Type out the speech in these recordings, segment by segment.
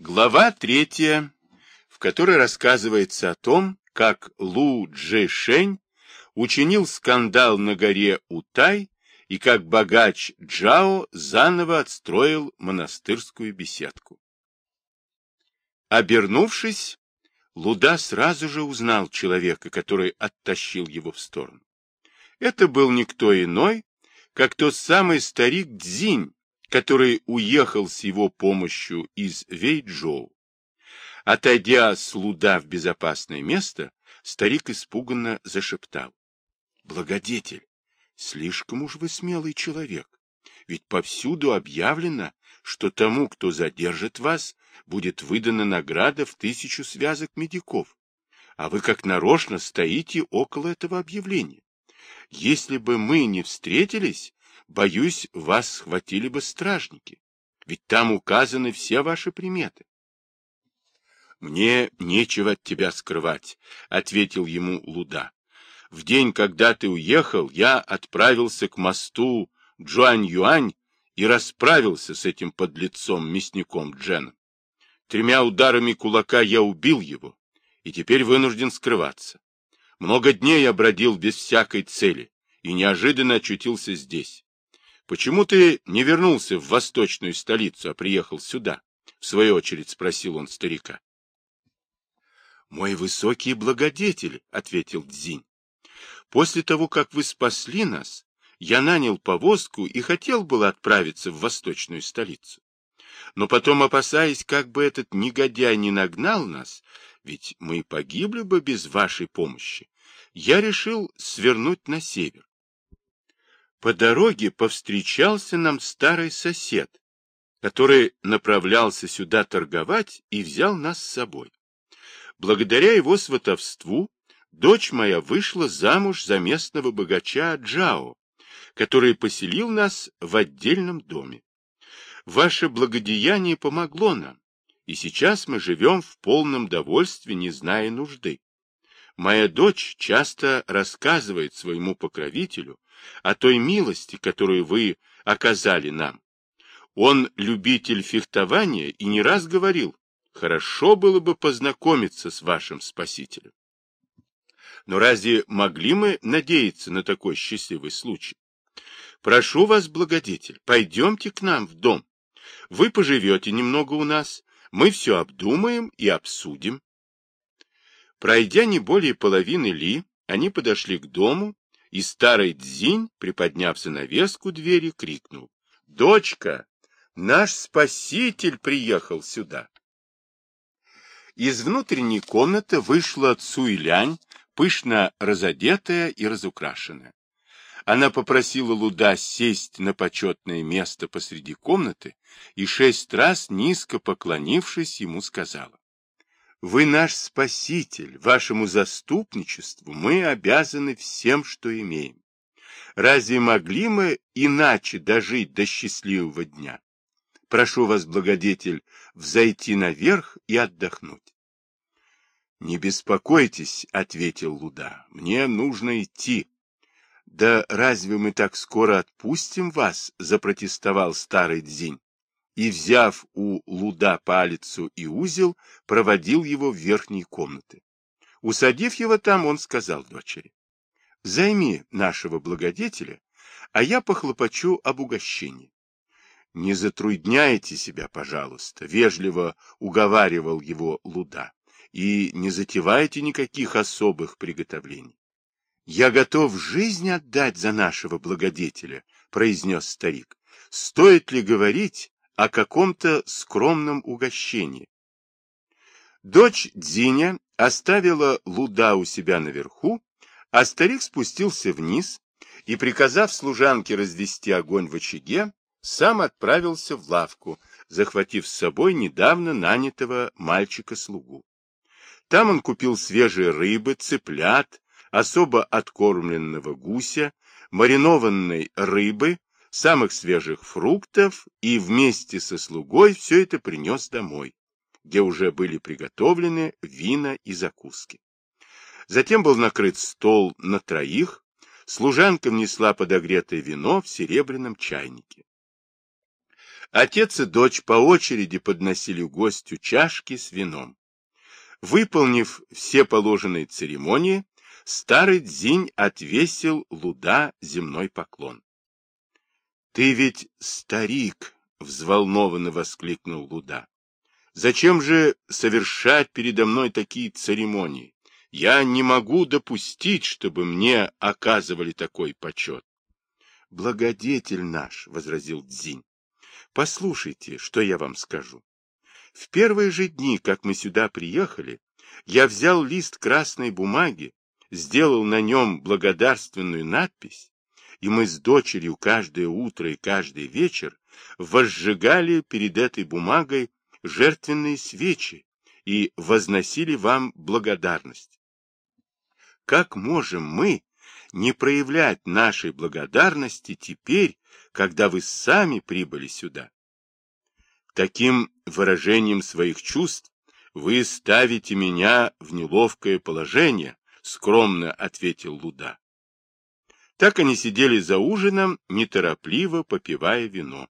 Глава третья, в которой рассказывается о том, как Лу Джешень учинил скандал на горе Утай и как богач Джао заново отстроил монастырскую беседку. Обернувшись, Луда сразу же узнал человека, который оттащил его в сторону. Это был никто иной, как тот самый старик Дзинь, который уехал с его помощью из Вейджоу. Отойдя с луда в безопасное место, старик испуганно зашептал. — Благодетель, слишком уж вы смелый человек, ведь повсюду объявлено, что тому, кто задержит вас, будет выдана награда в тысячу связок медиков, а вы как нарочно стоите около этого объявления. Если бы мы не встретились, боюсь, вас схватили бы стражники, ведь там указаны все ваши приметы. «Мне нечего от тебя скрывать», — ответил ему Луда. «В день, когда ты уехал, я отправился к мосту Джуань-Юань и расправился с этим подлецом-мясником Дженом. Тремя ударами кулака я убил его, и теперь вынужден скрываться. Много дней я бродил без всякой цели и неожиданно очутился здесь. Почему ты не вернулся в восточную столицу, а приехал сюда? В свою очередь спросил он старика. Мой высокий благодетель, ответил Дзинь. После того, как вы спасли нас, я нанял повозку и хотел было отправиться в восточную столицу. Но потом, опасаясь, как бы этот негодяй не нагнал нас, ведь мы погибли бы без вашей помощи, я решил свернуть на север. По дороге повстречался нам старый сосед, который направлялся сюда торговать и взял нас с собой. Благодаря его сватовству дочь моя вышла замуж за местного богача Джао, который поселил нас в отдельном доме. Ваше благодеяние помогло нам, и сейчас мы живем в полном довольстве, не зная нужды. Моя дочь часто рассказывает своему покровителю о той милости, которую вы оказали нам. Он любитель фехтования и не раз говорил, хорошо было бы познакомиться с вашим спасителем. Но разве могли мы надеяться на такой счастливый случай? Прошу вас, благодетель, пойдемте к нам в дом. Вы поживете немного у нас, мы все обдумаем и обсудим. Пройдя не более половины ли, они подошли к дому, и старый Дзинь, приподняв занавеску двери, крикнул. — Дочка, наш спаситель приехал сюда. Из внутренней комнаты вышла Цуйлянь, пышно разодетая и разукрашенная. Она попросила Луда сесть на почетное место посреди комнаты и шесть раз, низко поклонившись, ему сказала. Вы наш спаситель, вашему заступничеству мы обязаны всем, что имеем. Разве могли мы иначе дожить до счастливого дня? Прошу вас, благодетель, взойти наверх и отдохнуть. — Не беспокойтесь, — ответил Луда, — мне нужно идти. — Да разве мы так скоро отпустим вас? — запротестовал старый Дзинь и, взяв у луда палицу и узел, проводил его в верхние комнаты. Усадив его там, он сказал дочери, «Займи нашего благодетеля, а я похлопочу об угощении». «Не затрудняйте себя, пожалуйста», — вежливо уговаривал его луда, «и не затевайте никаких особых приготовлений». «Я готов жизнь отдать за нашего благодетеля», — произнес старик. «Стоит ли говорить, о каком-то скромном угощении. Дочь Дзиня оставила луда у себя наверху, а старик спустился вниз и, приказав служанке развести огонь в очаге, сам отправился в лавку, захватив с собой недавно нанятого мальчика-слугу. Там он купил свежие рыбы, цыплят, особо откормленного гуся, маринованной рыбы, самых свежих фруктов и вместе со слугой все это принес домой, где уже были приготовлены вина и закуски. Затем был накрыт стол на троих, служанка внесла подогретое вино в серебряном чайнике. Отец и дочь по очереди подносили гостю чашки с вином. Выполнив все положенные церемонии, старый Дзинь отвесил Луда земной поклон. — Ты ведь старик! — взволнованно воскликнул Луда. — Зачем же совершать передо мной такие церемонии? Я не могу допустить, чтобы мне оказывали такой почет. — Благодетель наш, — возразил Дзинь, — послушайте, что я вам скажу. В первые же дни, как мы сюда приехали, я взял лист красной бумаги, сделал на нем благодарственную надпись, и мы с дочерью каждое утро и каждый вечер возжигали перед этой бумагой жертвенные свечи и возносили вам благодарность. Как можем мы не проявлять нашей благодарности теперь, когда вы сами прибыли сюда? Таким выражением своих чувств вы ставите меня в неловкое положение, скромно ответил Луда. Так они сидели за ужином, неторопливо попивая вино.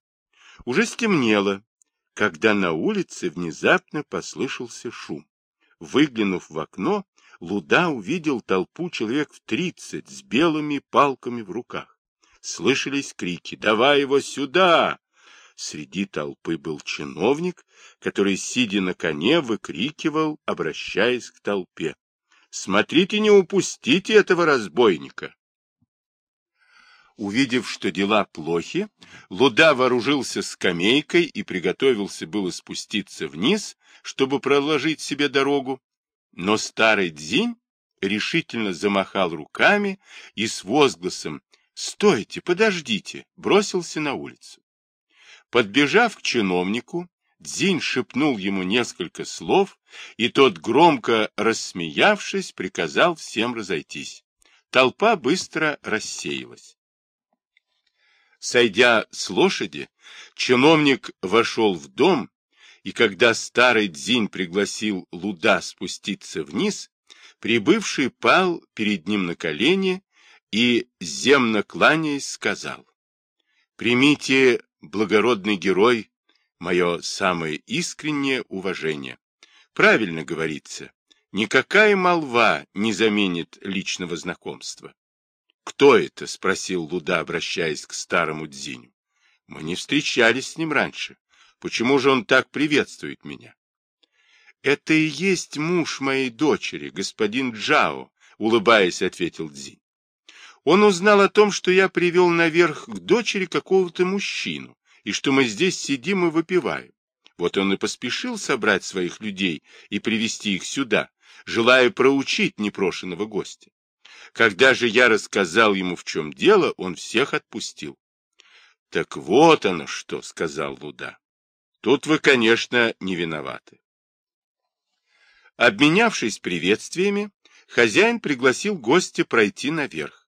Уже стемнело, когда на улице внезапно послышался шум. Выглянув в окно, Луда увидел толпу человек в тридцать с белыми палками в руках. Слышались крики «Давай его сюда!» Среди толпы был чиновник, который, сидя на коне, выкрикивал, обращаясь к толпе. «Смотрите, не упустите этого разбойника!» Увидев, что дела плохи, Луда вооружился скамейкой и приготовился было спуститься вниз, чтобы проложить себе дорогу, но старый Дзинь решительно замахал руками и с возгласом «Стойте, подождите!» бросился на улицу. Подбежав к чиновнику, Дзинь шепнул ему несколько слов, и тот, громко рассмеявшись, приказал всем разойтись. Толпа быстро рассеялась. Сойдя с лошади, чиновник вошел в дом, и когда старый Дзинь пригласил Луда спуститься вниз, прибывший пал перед ним на колени и, земно кланяясь, сказал, «Примите благородный герой, мое самое искреннее уважение. Правильно говорится, никакая молва не заменит личного знакомства. «Кто это?» — спросил Луда, обращаясь к старому Дзиню. «Мы не встречались с ним раньше. Почему же он так приветствует меня?» «Это и есть муж моей дочери, господин Джао», — улыбаясь, ответил Дзинь. Он узнал о том, что я привел наверх к дочери какого-то мужчину, и что мы здесь сидим и выпиваем. Вот он и поспешил собрать своих людей и привести их сюда, желая проучить непрошенного гостя. Когда же я рассказал ему, в чем дело, он всех отпустил. — Так вот оно что, — сказал Луда. — Тут вы, конечно, не виноваты. Обменявшись приветствиями, хозяин пригласил гостя пройти наверх.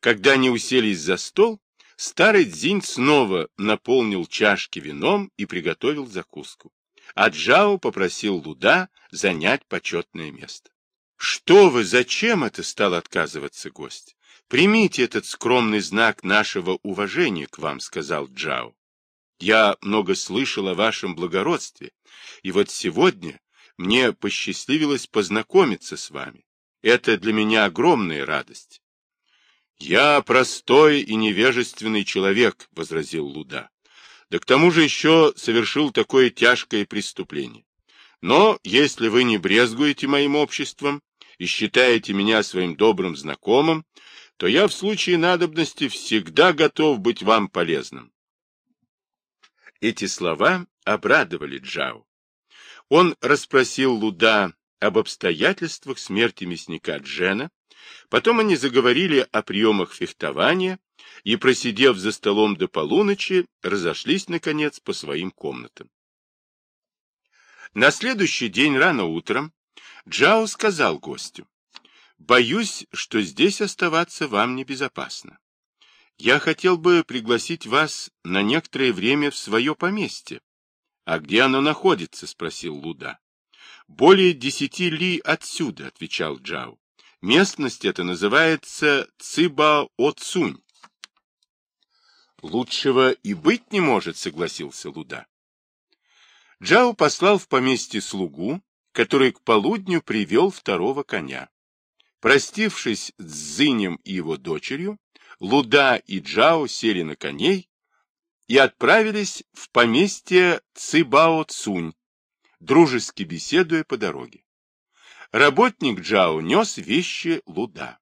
Когда они уселись за стол, старый Дзинь снова наполнил чашки вином и приготовил закуску. А Джао попросил Луда занять почетное место. — Что вы, зачем это стал отказываться гость? Примите этот скромный знак нашего уважения к вам, — сказал Джао. Я много слышал о вашем благородстве, и вот сегодня мне посчастливилось познакомиться с вами. Это для меня огромная радость. «Я простой и невежественный человек», — возразил Луда. «Да к тому же еще совершил такое тяжкое преступление. Но если вы не брезгуете моим обществом и считаете меня своим добрым знакомым, то я в случае надобности всегда готов быть вам полезным». Эти слова обрадовали Джао. Он расспросил Луда об обстоятельствах смерти мясника Джена, Потом они заговорили о приемах фехтования и, просидев за столом до полуночи, разошлись, наконец, по своим комнатам. На следующий день рано утром Джао сказал гостю, «Боюсь, что здесь оставаться вам небезопасно. Я хотел бы пригласить вас на некоторое время в свое поместье». «А где оно находится?» — спросил Луда. «Более десяти ли отсюда», — отвечал Джао. Местность эта называется Цибао-Цунь. Лучшего и быть не может, согласился Луда. Джао послал в поместье слугу, который к полудню привел второго коня. Простившись с Зынем и его дочерью, Луда и Джао сели на коней и отправились в поместье Цибао Цунь, дружески беседуя по дороге. Работник Джао нес вещи Луда.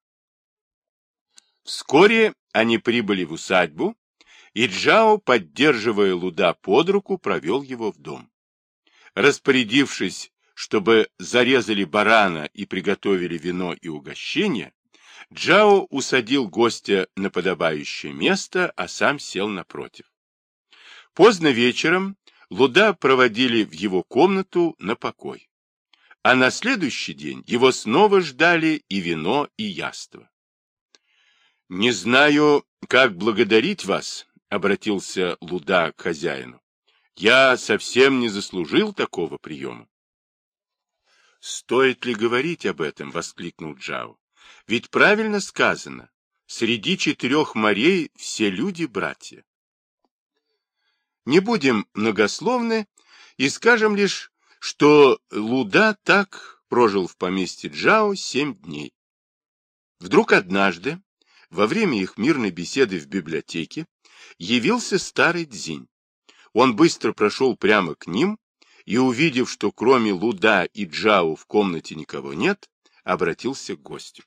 Вскоре они прибыли в усадьбу, и Джао, поддерживая Луда под руку, провел его в дом. Распорядившись, чтобы зарезали барана и приготовили вино и угощение, Джао усадил гостя на подобающее место, а сам сел напротив. Поздно вечером Луда проводили в его комнату на покой. А на следующий день его снова ждали и вино, и яство. «Не знаю, как благодарить вас», — обратился Луда к хозяину. «Я совсем не заслужил такого приема». «Стоит ли говорить об этом?» — воскликнул Джао. «Ведь правильно сказано, среди четырех морей все люди братья». Не будем многословны и скажем лишь, что Луда так прожил в поместье Джао семь дней. Вдруг однажды во время их мирной беседы в библиотеке явился старый Дзинь. Он быстро прошел прямо к ним и, увидев, что кроме Луда и Джао в комнате никого нет, обратился к гостю.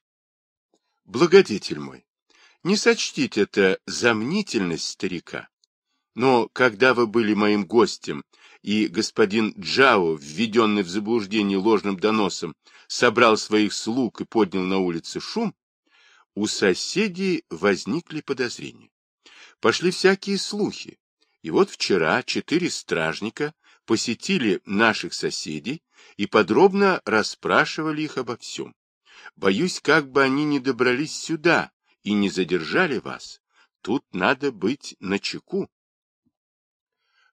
«Благодетель мой, не сочтите это замнительность старика, но когда вы были моим гостем, и господин Джао, введенный в заблуждение ложным доносом, собрал своих слуг и поднял на улице шум, у соседей возникли подозрения. Пошли всякие слухи. И вот вчера четыре стражника посетили наших соседей и подробно расспрашивали их обо всем. Боюсь, как бы они не добрались сюда и не задержали вас. Тут надо быть начеку.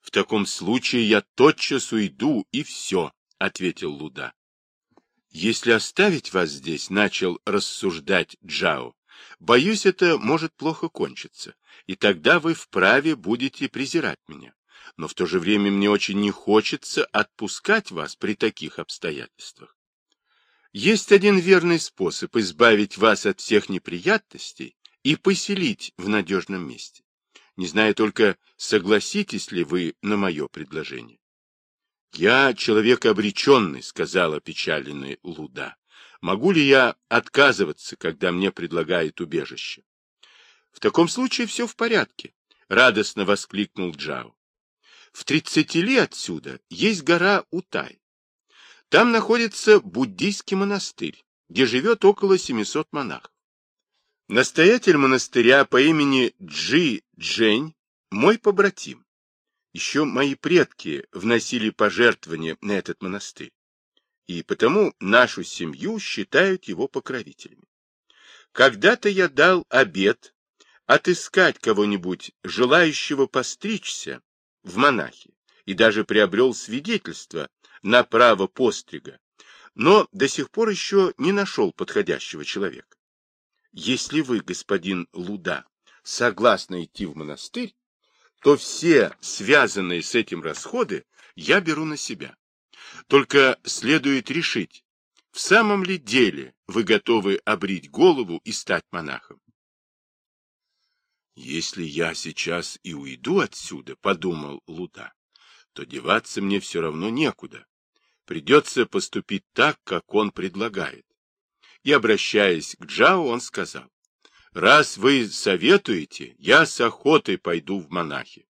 В таком случае я тотчас уйду, и все, — ответил Луда. Если оставить вас здесь, — начал рассуждать Джао, — боюсь, это может плохо кончиться, и тогда вы вправе будете презирать меня. Но в то же время мне очень не хочется отпускать вас при таких обстоятельствах. Есть один верный способ избавить вас от всех неприятностей и поселить в надежном месте. Не знаю только, согласитесь ли вы на мое предложение. «Я человек обреченный», — сказала печаленный Луда. «Могу ли я отказываться, когда мне предлагают убежище?» «В таком случае все в порядке», — радостно воскликнул Джао. «В тридцати ли отсюда есть гора Утай. Там находится буддийский монастырь, где живет около 700 монахов. Настоятель монастыря по имени Джи Джень мой побратим. Еще мои предки вносили пожертвования на этот монастырь, и потому нашу семью считают его покровителями. Когда-то я дал обет отыскать кого-нибудь, желающего постричься в монахи, и даже приобрел свидетельство на право пострига, но до сих пор еще не нашел подходящего человека. Если вы, господин Луда, согласны идти в монастырь, то все связанные с этим расходы я беру на себя. Только следует решить, в самом ли деле вы готовы обрить голову и стать монахом? Если я сейчас и уйду отсюда, подумал Луда, то деваться мне все равно некуда. Придется поступить так, как он предлагает. И, обращаясь к Джао, он сказал, Раз вы советуете, я с охотой пойду в монахи.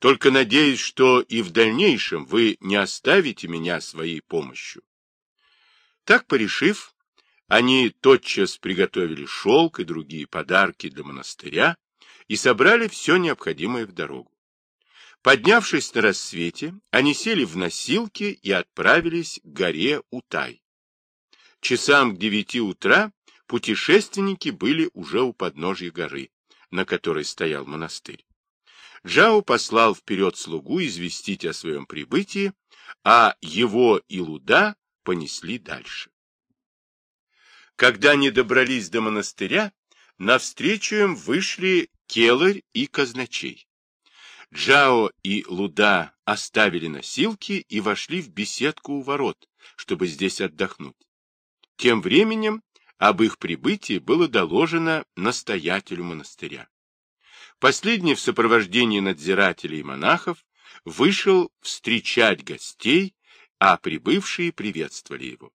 Только надеюсь, что и в дальнейшем вы не оставите меня своей помощью. Так порешив, они тотчас приготовили шелк и другие подарки для монастыря и собрали все необходимое в дорогу. Поднявшись на рассвете, они сели в носилки и отправились к горе Утай. Часам к девяти утра путешественники были уже у подножья горы, на которой стоял монастырь. Джао послал вперед слугу известить о своем прибытии, а его и Луда понесли дальше. Когда они добрались до монастыря, навстречу им вышли келарь и казначей. Джао и Луда оставили носилки и вошли в беседку у ворот, чтобы здесь отдохнуть. Тем временем об их прибытии было доложено настоятелю монастыря. Последний в сопровождении надзирателей и монахов вышел встречать гостей, а прибывшие приветствовали его.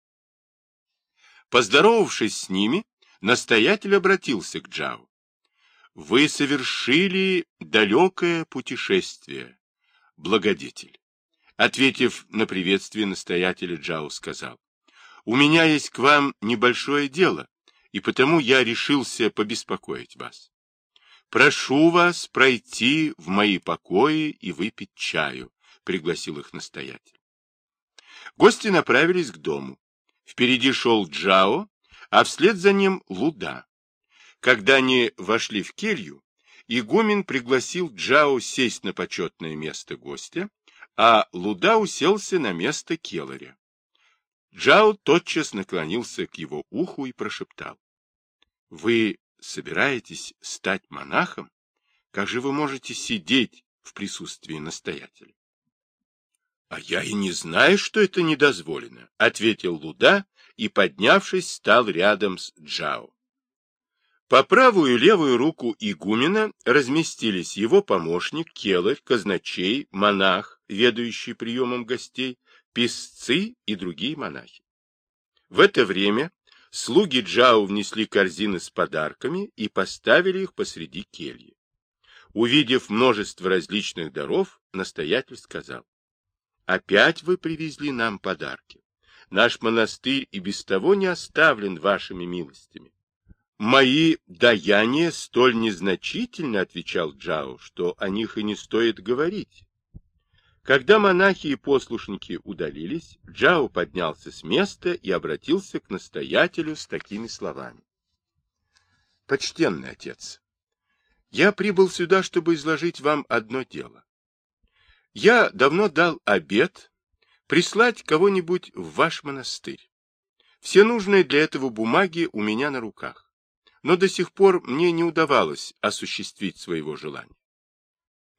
Поздоровавшись с ними, настоятель обратился к Джао. Вы совершили далекое путешествие, благодетель. Ответив на приветствие настоятеля, Джао сказал, «У меня есть к вам небольшое дело, и потому я решился побеспокоить вас. Прошу вас пройти в мои покои и выпить чаю», — пригласил их настоятель. Гости направились к дому. Впереди шел Джао, а вслед за ним Луда. Когда они вошли в келью, игумен пригласил Джао сесть на почетное место гостя, а Луда уселся на место келаря. Джао тотчас наклонился к его уху и прошептал. — Вы собираетесь стать монахом? Как же вы можете сидеть в присутствии настоятеля? — А я и не знаю, что это недозволено, — ответил Луда и, поднявшись, стал рядом с Джао. По правую и левую руку игумена разместились его помощник, келарь, казначей, монах, ведающий приемом гостей, песцы и другие монахи. В это время слуги Джао внесли корзины с подарками и поставили их посреди кельи. Увидев множество различных даров, настоятель сказал, «Опять вы привезли нам подарки. Наш монастырь и без того не оставлен вашими милостями. Мои даяния столь незначительны, отвечал Джао, что о них и не стоит говорить. Когда монахи и послушники удалились, Джао поднялся с места и обратился к настоятелю с такими словами. Почтенный отец, я прибыл сюда, чтобы изложить вам одно дело. Я давно дал обет прислать кого-нибудь в ваш монастырь. Все нужные для этого бумаги у меня на руках но до сих пор мне не удавалось осуществить своего желания.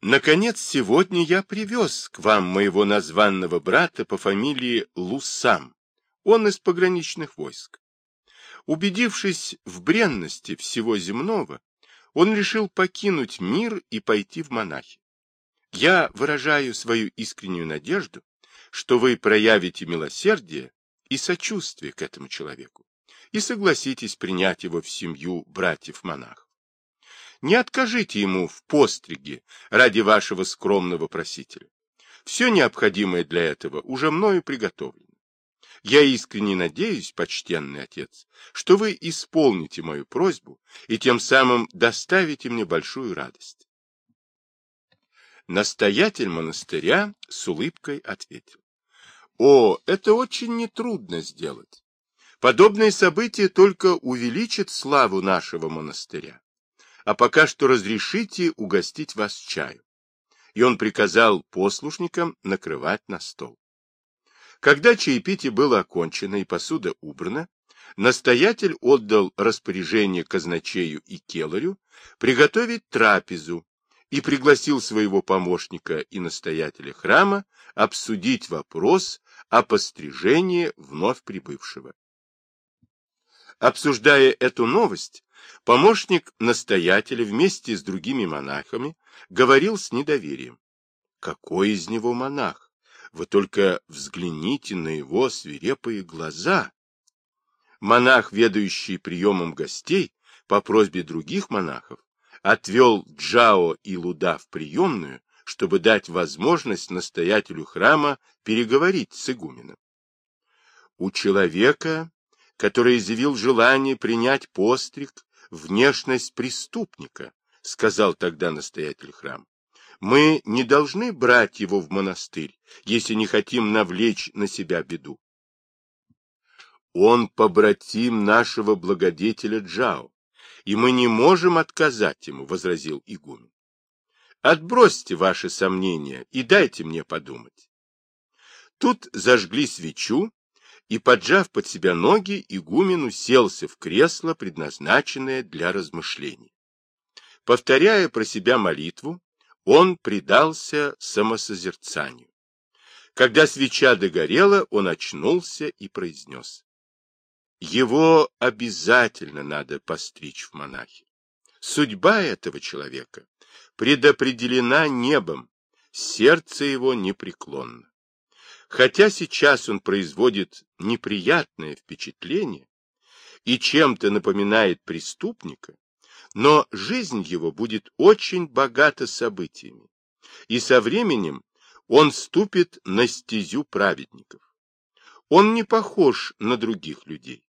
Наконец, сегодня я привез к вам моего названного брата по фамилии Лусам. Он из пограничных войск. Убедившись в бренности всего земного, он решил покинуть мир и пойти в монахи. Я выражаю свою искреннюю надежду, что вы проявите милосердие и сочувствие к этому человеку и согласитесь принять его в семью братьев-монахов. Не откажите ему в постриге ради вашего скромного просителя. Все необходимое для этого уже мною приготовлено. Я искренне надеюсь, почтенный отец, что вы исполните мою просьбу и тем самым доставите мне большую радость. Настоятель монастыря с улыбкой ответил. О, это очень нетрудно сделать. Подобные события только увеличат славу нашего монастыря. А пока что разрешите угостить вас чаю. И он приказал послушникам накрывать на стол. Когда чаепитие было окончено и посуда убрана, настоятель отдал распоряжение казначею и келарю приготовить трапезу и пригласил своего помощника и настоятеля храма обсудить вопрос о пострижении вновь прибывшего. Обсуждая эту новость, помощник настоятеля вместе с другими монахами говорил с недоверием. Какой из него монах? Вы только взгляните на его свирепые глаза. Монах, ведающий приемом гостей, по просьбе других монахов, отвел Джао и Луда в приемную, чтобы дать возможность настоятелю храма переговорить с игуменом. У человека который изъявил желание принять постриг, внешность преступника, сказал тогда настоятель храма. Мы не должны брать его в монастырь, если не хотим навлечь на себя беду. Он побратим нашего благодетеля Джао, и мы не можем отказать ему, — возразил игумен. Отбросьте ваши сомнения и дайте мне подумать. Тут зажгли свечу, и, поджав под себя ноги, игумен уселся в кресло, предназначенное для размышлений. Повторяя про себя молитву, он предался самосозерцанию. Когда свеча догорела, он очнулся и произнес. Его обязательно надо постричь в монахи. Судьба этого человека предопределена небом, сердце его непреклонно. Хотя сейчас он производит неприятное впечатление и чем-то напоминает преступника, но жизнь его будет очень богата событиями, и со временем он ступит на стезю праведников. Он не похож на других людей,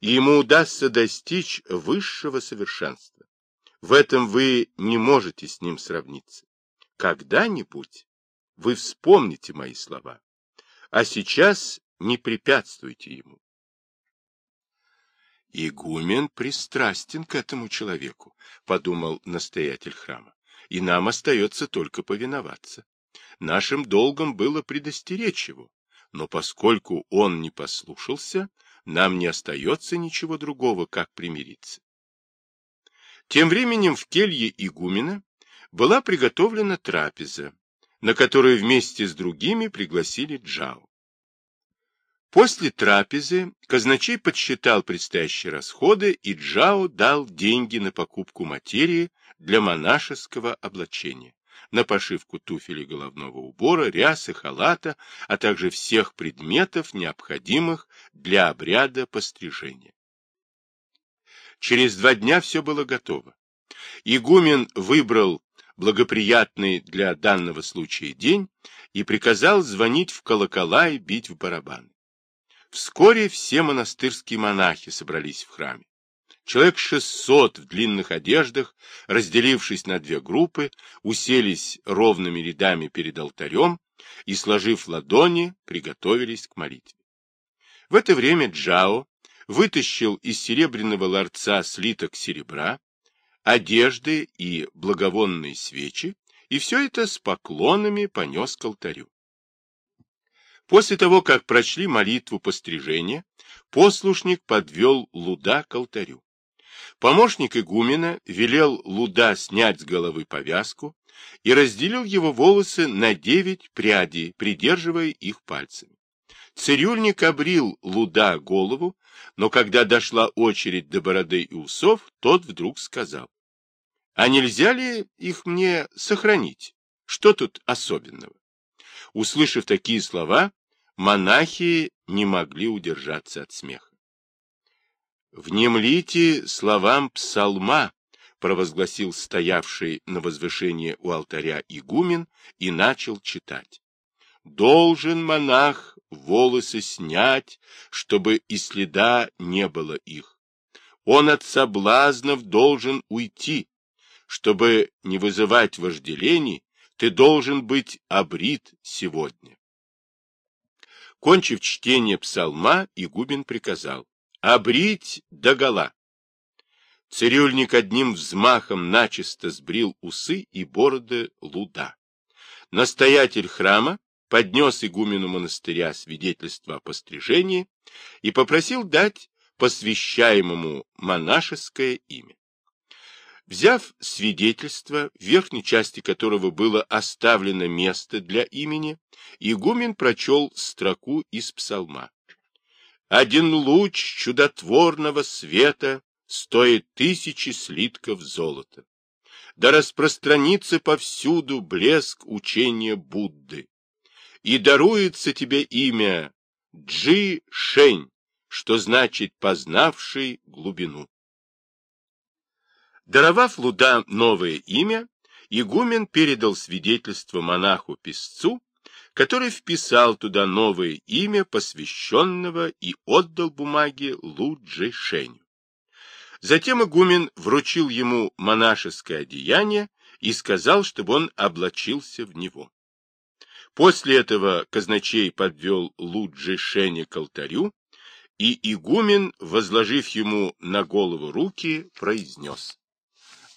и ему удастся достичь высшего совершенства. В этом вы не можете с ним сравниться. Когда-нибудь вы вспомните мои слова, а сейчас не препятствуйте ему. Игумен пристрастен к этому человеку, подумал настоятель храма, и нам остается только повиноваться. Нашим долгом было предостеречь его, но поскольку он не послушался, нам не остается ничего другого, как примириться. Тем временем в келье игумена была приготовлена трапеза, на которую вместе с другими пригласили Джао. После трапезы казначей подсчитал предстоящие расходы, и Джао дал деньги на покупку материи для монашеского облачения на пошивку туфелей головного убора, рясы, халата, а также всех предметов, необходимых для обряда пострижения. Через два дня все было готово. Игумен выбрал благоприятный для данного случая день и приказал звонить в колокола и бить в барабаны. Вскоре все монастырские монахи собрались в храме. Человек шестьсот в длинных одеждах, разделившись на две группы, уселись ровными рядами перед алтарем и, сложив ладони, приготовились к молитве. В это время Джао вытащил из серебряного ларца слиток серебра, одежды и благовонные свечи, и все это с поклонами понес к алтарю. После того, как прочли молитву пострижения, послушник подвел луда к алтарю. Помощник игумена велел Луда снять с головы повязку и разделил его волосы на девять прядей, придерживая их пальцами. Цирюльник обрил Луда голову, но когда дошла очередь до бороды и усов, тот вдруг сказал, «А нельзя ли их мне сохранить? Что тут особенного?» Услышав такие слова, монахи не могли удержаться от смеха. «Внемлите словам псалма», — провозгласил стоявший на возвышении у алтаря игумен и начал читать. «Должен монах волосы снять, чтобы и следа не было их. Он от соблазнов должен уйти. Чтобы не вызывать вожделений, ты должен быть обрит сегодня». Кончив чтение псалма, игумен приказал обрить догола. Цирюльник одним взмахом начисто сбрил усы и бороды луда. Настоятель храма поднес игумену монастыря свидетельство о пострижении и попросил дать посвящаемому монашеское имя. Взяв свидетельство, в верхней части которого было оставлено место для имени, игумен прочел строку из псалма. Один луч чудотворного света стоит тысячи слитков золота. Да распространится повсюду блеск учения Будды. И даруется тебе имя Джи Шень, что значит познавший глубину. Даровав Луда новое имя, игумен передал свидетельство монаху-песцу который вписал туда новое имя посвященного и отдал бумаги Лу Шеню. Затем игумен вручил ему монашеское одеяние и сказал, чтобы он облачился в него. После этого казначей подвел Лу Шеня к алтарю, и игумен, возложив ему на голову руки, произнес.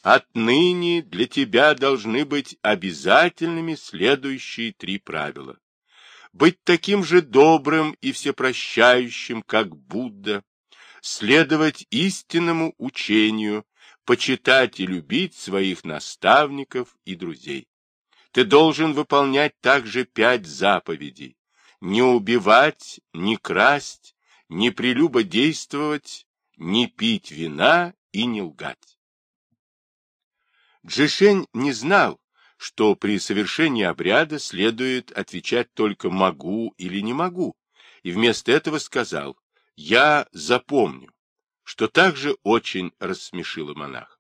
Отныне для тебя должны быть обязательными следующие три правила. Быть таким же добрым и всепрощающим, как Будда, следовать истинному учению, почитать и любить своих наставников и друзей. Ты должен выполнять также пять заповедей. Не убивать, не красть, не прелюбодействовать, не пить вина и не лгать. Джишень не знал, что при совершении обряда следует отвечать только «могу» или «не могу», и вместо этого сказал «я запомню», что также очень рассмешило монах.